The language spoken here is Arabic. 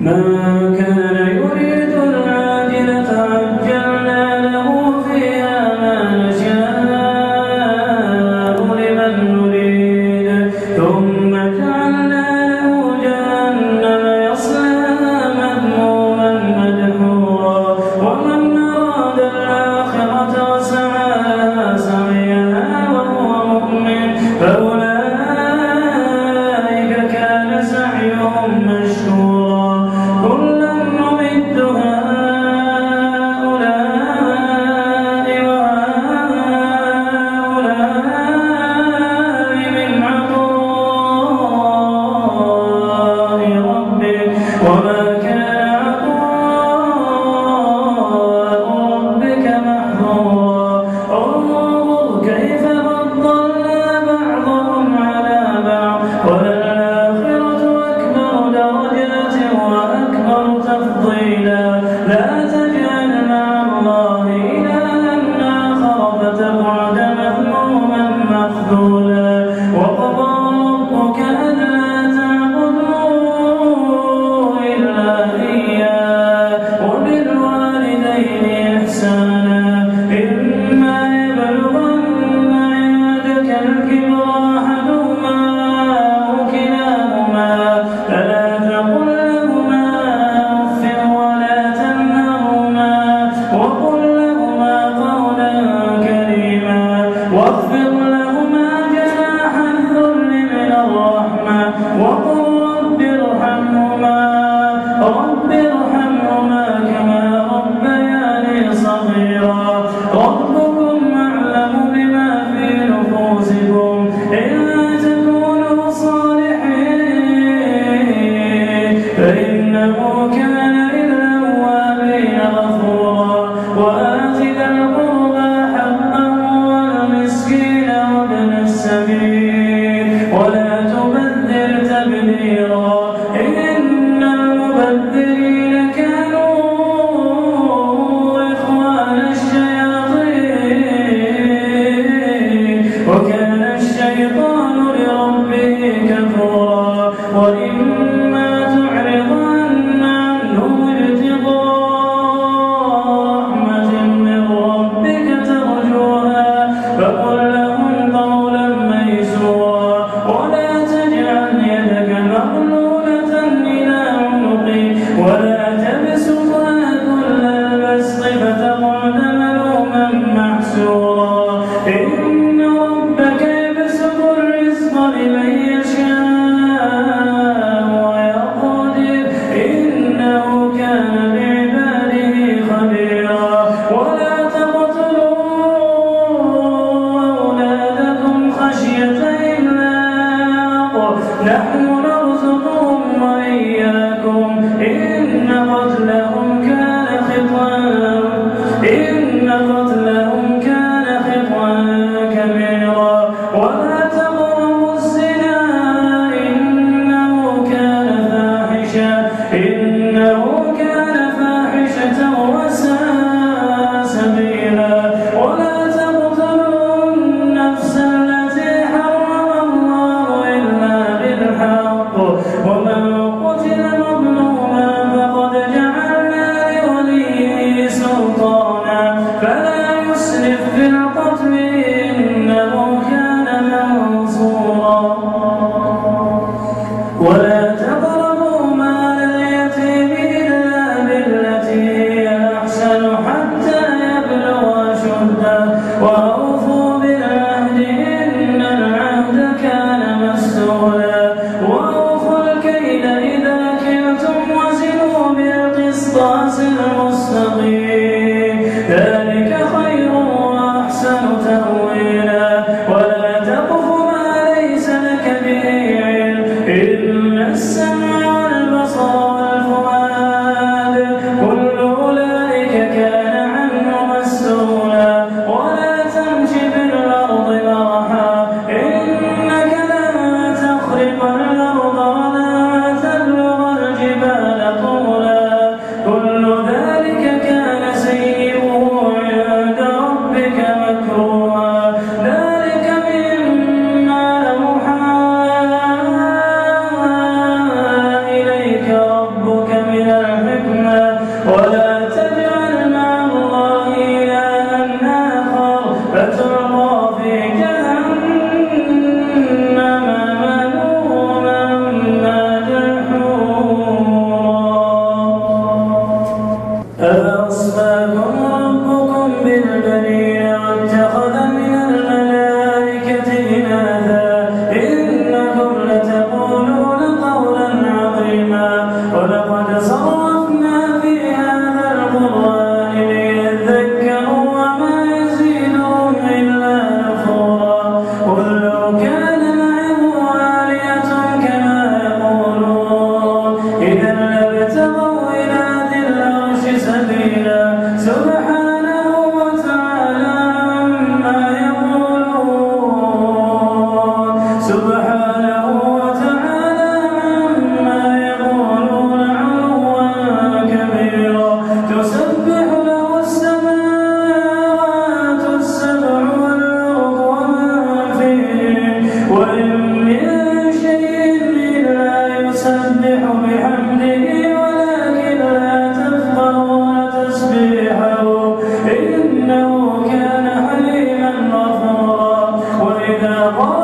وإما تعرضن فلا يملك